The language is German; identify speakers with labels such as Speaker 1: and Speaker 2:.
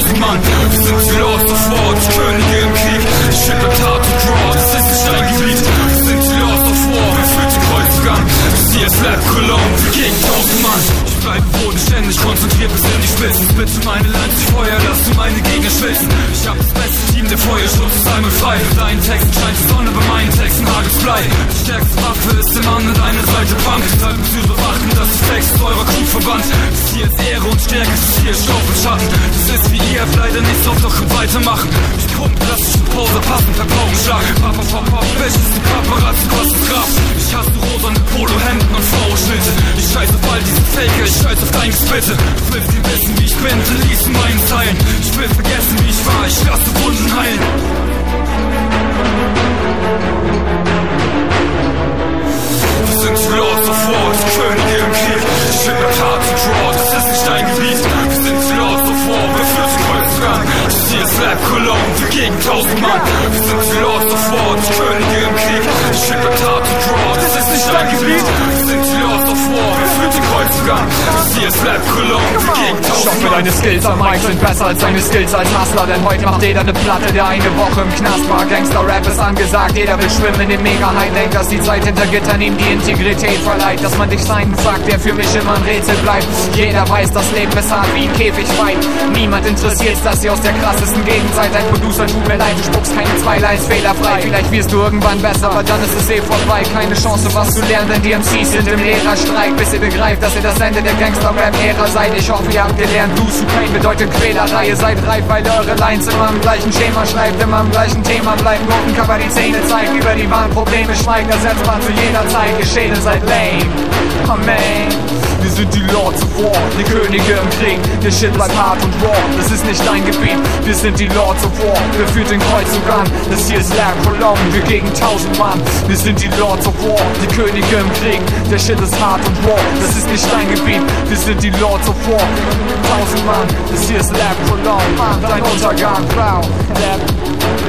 Speaker 1: tausend Mann. Wir sind die Lords of War, die Könige im Krieg. Shit und Tat und Draw, das ist nicht dein Gebiet. Wir sind die Lords of War, wer führt den Kreuzgang? Hier ist Lab Cologne, wir gegen tausend Mann. Ich bleibe bodenständig, konzentriert bis in die Spitzen. Bitte meine ich feuer, lass du meine Gegner schwitzen. Ich hab das beste Team, der Feuerschutz ist einmal frei. Mit deinen Texten scheint die Sonne, bei meinen Texten hagels Blei. Die stärkste Waffe ist der Mann mit einer Seite Punk. Deshalb Crewverband. Das hier ist Ehre und Stärke, das hier ist Stoff und Schatten. Das ist wie ihr, leider nicht so, doch weitermachen. Ich pump, lass dich in Pause passen, per Paukenschlag. Papa, papa, welches die Paparazzi kostet Kraft. Ich hasse rosane Polohemden und Frauenschnitte. Ich scheiß auf all diese Faker, ich scheiß auf dein Gespitte. Du willst nicht wissen, wie ich bin, dann lies in meinen Zeilen. Ich will vergessen, wie ich war, ich lasse Wunden heilen. Ist Lab Cologne, wir gegen tausend Mann. Wir sind die Lords of War, die Könige im Krieg. Shit mit Hard to Draw, das ist nicht dein Gebiet. Wir sind die Lords of War, wer führt den Kreuzgang? Ist Lab Cologne, wir gegen
Speaker 2: Ich hoffe, deine Skills am Mic sind besser als deine Skills als Hustler Denn heute macht jeder eine Platte, der eine Woche im Knast war. Gangster-Rap ist angesagt, jeder will schwimmen in dem Mega-High Denkt, dass die Zeit hinter Gittern ihm die Integrität verleiht. Dass man dich seinen sagt, der für mich immer ein Rätsel bleibt. Jeder weiß, das Leben ist hart wie ein Käfigfight Niemand interessiert's, dass ihr aus der krassesten Gegend seid Dein Producer tut mir leid, du spuckst keine zwei Lines fehlerfrei. Vielleicht wirst du irgendwann besser, aber dann ist es eh vorbei. Keine Chance, was zu lernen, denn die MCs sind im Lehrerstreik. Bis ihr begreift, dass ihr das Ende der Gangster-Rap-Ära seid. Ich hoffe, ihr habt gelernt, Blues zu Pain bedeutet Quälerei. Ihr seid reif, weil eure Lines immer im gleichen Schema schreibt Immer im gleichen Thema bleibt, roten Cover die Zähne zeigt Über die wahren Probleme schweigt, ersetzbar zu jeder Zeit Geschehen seid lame, Amen wir sind die Lords of War, die Könige im Krieg. Der Shit bleibt hart und raw, das ist nicht dein Gebiet. Wir sind die Lords of War, wer führt den Kreuzzug an? Das hier ist Lab Cologne, wir gegen tausend Mann. Wir sind die Lords of War, die Könige im Krieg. Der Shit ist hart und raw, das ist nicht dein Gebiet. Wir sind die Lords of War, tausend Mann. Das hier ist Lab Cologne, dein Untergang. Wow. Lab